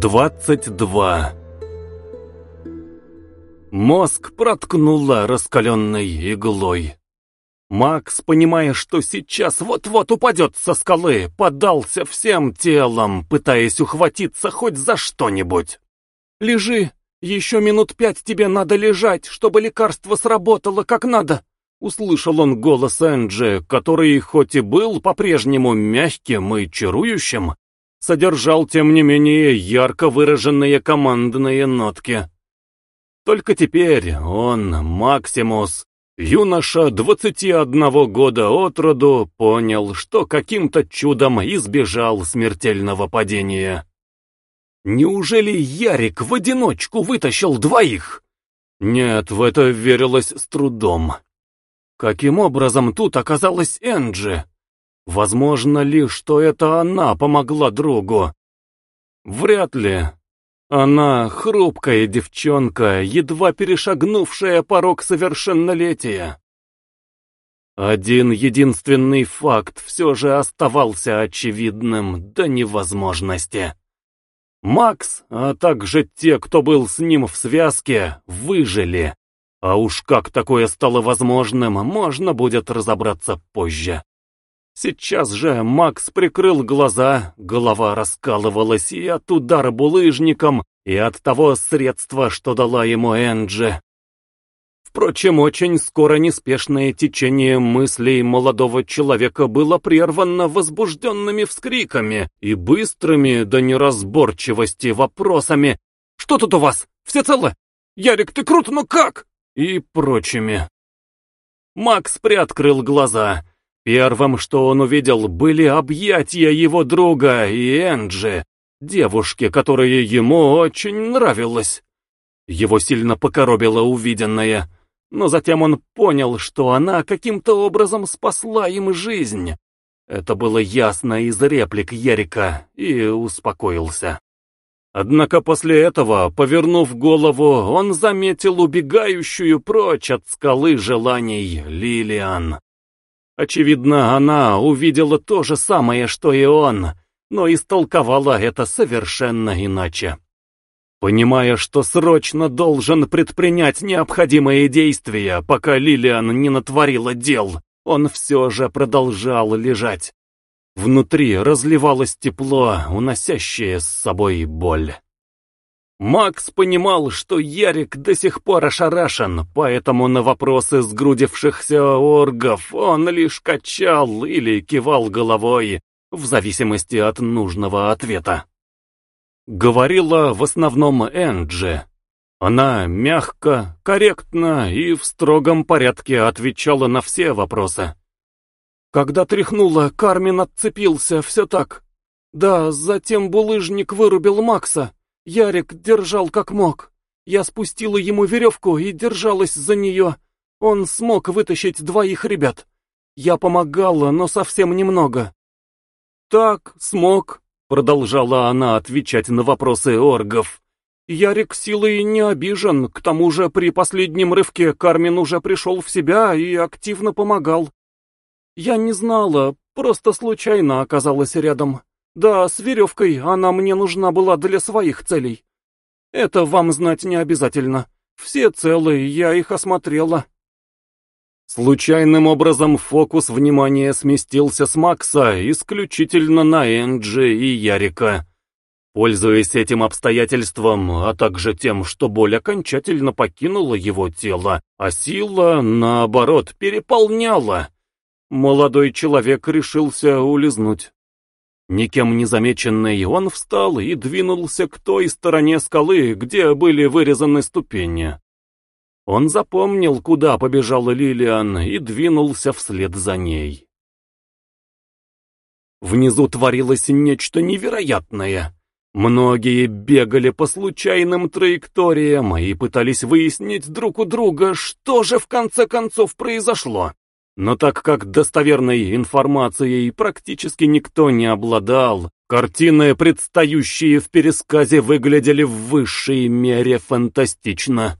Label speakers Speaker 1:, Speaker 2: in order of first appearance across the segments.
Speaker 1: 22 Мозг проткнула раскаленной иглой. Макс, понимая, что сейчас вот-вот упадет со скалы, подался всем телом, пытаясь ухватиться хоть за что-нибудь. «Лежи, еще минут пять тебе надо лежать, чтобы лекарство сработало как надо», услышал он голос Энджи, который, хоть и был по-прежнему мягким и чарующим, содержал, тем не менее, ярко выраженные командные нотки. Только теперь он, Максимус, юноша 21 года от роду, понял, что каким-то чудом избежал смертельного падения. Неужели Ярик в одиночку вытащил двоих? Нет, в это верилось с трудом. Каким образом тут оказалась Энджи? Возможно ли, что это она помогла другу? Вряд ли. Она хрупкая девчонка, едва перешагнувшая порог совершеннолетия. Один единственный факт все же оставался очевидным до невозможности. Макс, а также те, кто был с ним в связке, выжили. А уж как такое стало возможным, можно будет разобраться позже. Сейчас же Макс прикрыл глаза, голова раскалывалась и от удара булыжником, и от того средства, что дала ему Энджи. Впрочем, очень скоро неспешное течение мыслей молодого человека было прервано возбужденными вскриками и быстрыми до неразборчивости вопросами «Что тут у вас? Все целы? Ярик, ты крут, но как?» и прочими. Макс приоткрыл глаза. Первым, что он увидел, были объятия его друга и Энджи, девушки, которая ему очень нравилась. Его сильно покоробило увиденное, но затем он понял, что она каким-то образом спасла им жизнь. Это было ясно из реплик Ярика, и успокоился. Однако после этого, повернув голову, он заметил убегающую прочь от скалы желаний Лилиан. Очевидно, она увидела то же самое, что и он, но истолковала это совершенно иначе. Понимая, что срочно должен предпринять необходимые действия, пока Лилиан не натворила дел, он все же продолжал лежать. Внутри разливалось тепло, уносящее с собой боль. Макс понимал, что Ярик до сих пор ошарашен, поэтому на вопросы сгрудившихся оргов он лишь качал или кивал головой, в зависимости от нужного ответа. Говорила в основном Энджи. Она мягко, корректно и в строгом порядке отвечала на все вопросы. Когда тряхнула, Кармин отцепился, все так. Да, затем булыжник вырубил Макса. Ярик держал как мог. Я спустила ему веревку и держалась за нее. Он смог вытащить двоих ребят. Я помогала, но совсем немного. Так, смог, продолжала она отвечать на вопросы оргов. Ярик силой не обижен, к тому же при последнем рывке Кармин уже пришел в себя и активно помогал. Я не знала, просто случайно оказалась рядом. Да, с веревкой она мне нужна была для своих целей. Это вам знать не обязательно. Все целые, я их осмотрела. Случайным образом фокус внимания сместился с Макса исключительно на Энджи и Ярика. Пользуясь этим обстоятельством, а также тем, что боль окончательно покинула его тело, а сила, наоборот, переполняла, молодой человек решился улизнуть. Никем не замеченный, он встал и двинулся к той стороне скалы, где были вырезаны ступени. Он запомнил, куда побежала Лилиан, и двинулся вслед за ней. Внизу творилось нечто невероятное. Многие бегали по случайным траекториям и пытались выяснить друг у друга, что же в конце концов произошло. Но так как достоверной информацией практически никто не обладал, картины, предстающие в пересказе, выглядели в высшей мере фантастично.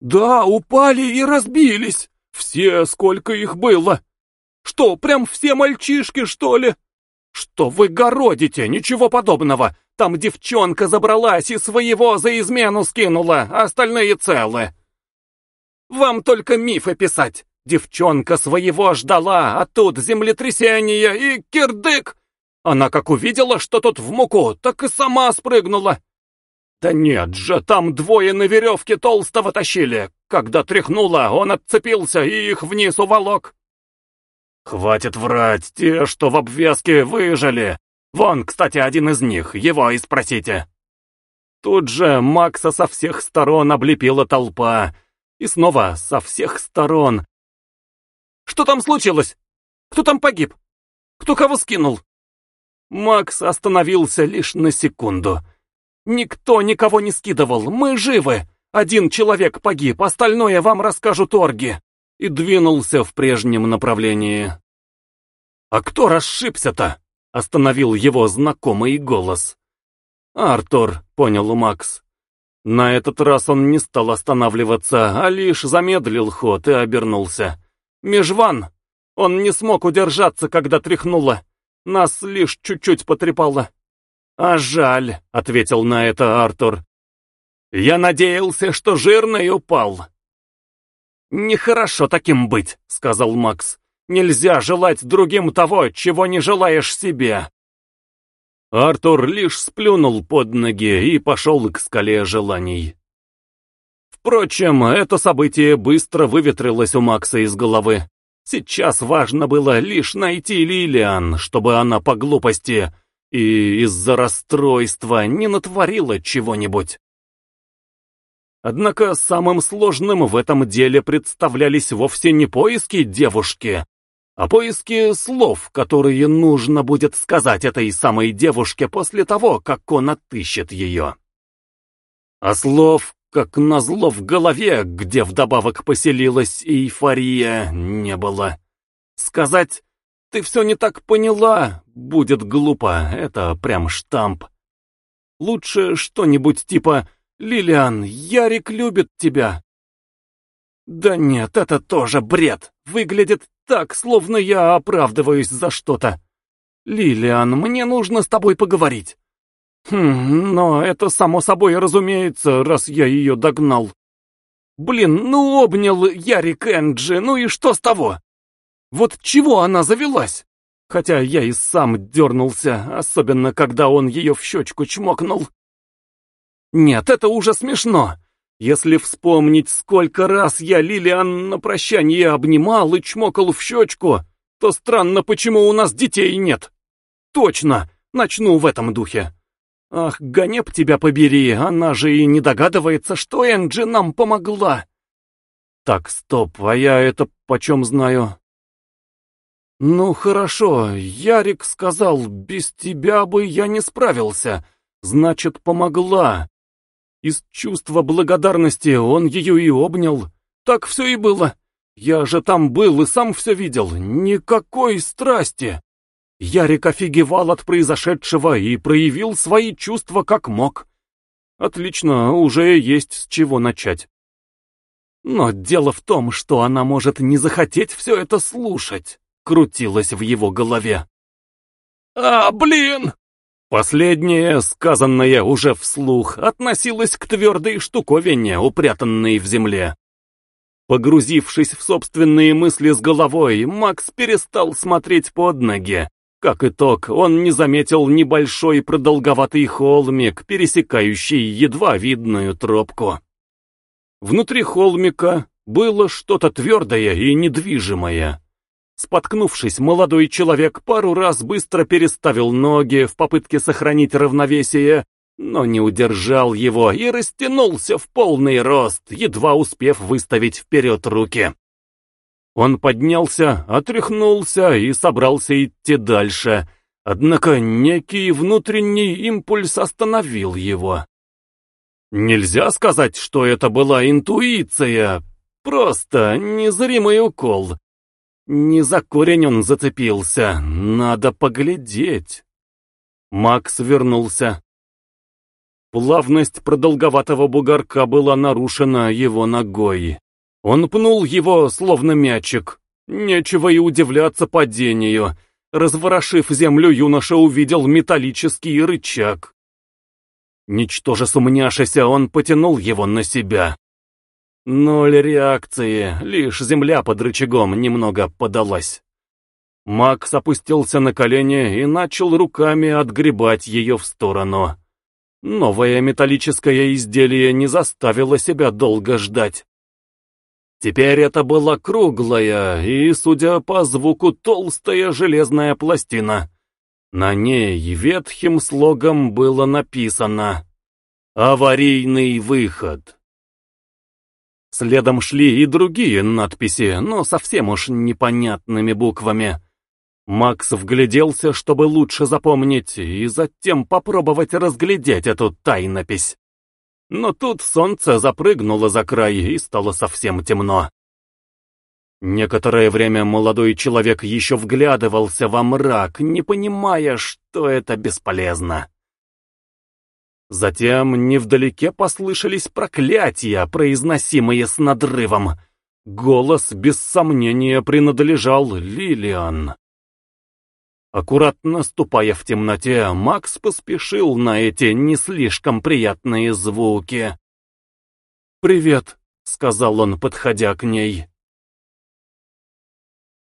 Speaker 1: «Да, упали и разбились! Все, сколько их было! Что, прям все мальчишки, что ли? Что вы городите? Ничего подобного! Там девчонка забралась и своего за измену скинула, а остальные целы. Вам только мифы писать. Девчонка своего ждала, а тут землетрясение и кирдык. Она как увидела, что тут в муку, так и сама спрыгнула. Да нет же, там двое на веревке толстого тащили. Когда тряхнула, он отцепился и их вниз уволок. Хватит врать, те, что в обвеске, выжили. Вон, кстати, один из них, его и спросите. Тут же Макса со всех сторон облепила толпа. И снова со всех сторон. Что там случилось? Кто там погиб? Кто кого скинул? Макс остановился лишь на секунду. «Никто никого не скидывал, мы живы! Один человек погиб, остальное вам расскажут орги!» И двинулся в прежнем направлении. «А кто расшибся-то?» — остановил его знакомый голос. «Артур», — понял Макс. На этот раз он не стал останавливаться, а лишь замедлил ход и обернулся. «Межван!» Он не смог удержаться, когда тряхнуло. Нас лишь чуть-чуть потрепало. «А жаль», — ответил на это Артур. «Я надеялся, что жирный упал». «Нехорошо таким быть», — сказал Макс. «Нельзя желать другим того, чего не желаешь себе». Артур лишь сплюнул под ноги и пошел к скале желаний. Впрочем, это событие быстро выветрилось у Макса из головы. Сейчас важно было лишь найти Лилиан, чтобы она по глупости и из-за расстройства не натворила чего-нибудь. Однако самым сложным в этом деле представлялись вовсе не поиски девушки, а поиски слов, которые нужно будет сказать этой самой девушке после того, как он отыщет ее. А слов, как назло в голове, где вдобавок поселилась эйфория, не было. Сказать «ты все не так поняла» будет глупо, это прям штамп. Лучше что-нибудь типа «Лилиан, Ярик любит тебя». Да нет, это тоже бред. Выглядит так, словно я оправдываюсь за что-то. Лилиан, мне нужно с тобой поговорить. Хм, но это само собой разумеется, раз я ее догнал. Блин, ну обнял Ярик Энджи, ну и что с того? Вот чего она завелась? Хотя я и сам дернулся, особенно когда он ее в щечку чмокнул. Нет, это уже смешно. Если вспомнить, сколько раз я Лилиан на прощание обнимал и чмокал в щечку, то странно, почему у нас детей нет. Точно, начну в этом духе. Ах, Ганеп тебя побери, она же и не догадывается, что Энджи нам помогла. Так, стоп, а я это почем знаю? Ну хорошо, Ярик сказал, без тебя бы я не справился. Значит, помогла. Из чувства благодарности он ее и обнял. Так все и было. Я же там был и сам все видел. Никакой страсти. Ярик офигевал от произошедшего и проявил свои чувства как мог. Отлично, уже есть с чего начать. Но дело в том, что она может не захотеть все это слушать, крутилось в его голове. «А, блин!» Последнее, сказанное уже вслух, относилось к твердой штуковине, упрятанной в земле. Погрузившись в собственные мысли с головой, Макс перестал смотреть под ноги. Как итог, он не заметил небольшой продолговатый холмик, пересекающий едва видную тропку. Внутри холмика было что-то твердое и недвижимое. Споткнувшись, молодой человек пару раз быстро переставил ноги в попытке сохранить равновесие, но не удержал его и растянулся в полный рост, едва успев выставить вперед руки. Он поднялся, отряхнулся и собрался идти дальше, однако некий внутренний импульс остановил его. Нельзя сказать, что это была интуиция, просто незримый укол, не за корень он зацепился, надо поглядеть. Макс вернулся. Плавность продолговатого бугорка была нарушена его ногой. Он пнул его, словно мячик. Нечего и удивляться падению. Разворошив землю, юноша увидел металлический рычаг. Ничтоже сумняшися, он потянул его на себя. Ноль реакции, лишь земля под рычагом немного подалась. Макс опустился на колени и начал руками отгребать ее в сторону. Новое металлическое изделие не заставило себя долго ждать. Теперь это была круглая и, судя по звуку, толстая железная пластина. На ней ветхим слогом было написано «Аварийный выход». Следом шли и другие надписи, но совсем уж непонятными буквами. Макс вгляделся, чтобы лучше запомнить, и затем попробовать разглядеть эту тайнопись. Но тут солнце запрыгнуло за край, и стало совсем темно. Некоторое время молодой человек еще вглядывался во мрак, не понимая, что это бесполезно. Затем невдалеке послышались проклятия, произносимые с надрывом. Голос, без сомнения, принадлежал Лилиан. Аккуратно ступая в темноте, Макс поспешил на эти не слишком приятные звуки. «Привет», — сказал он, подходя к ней.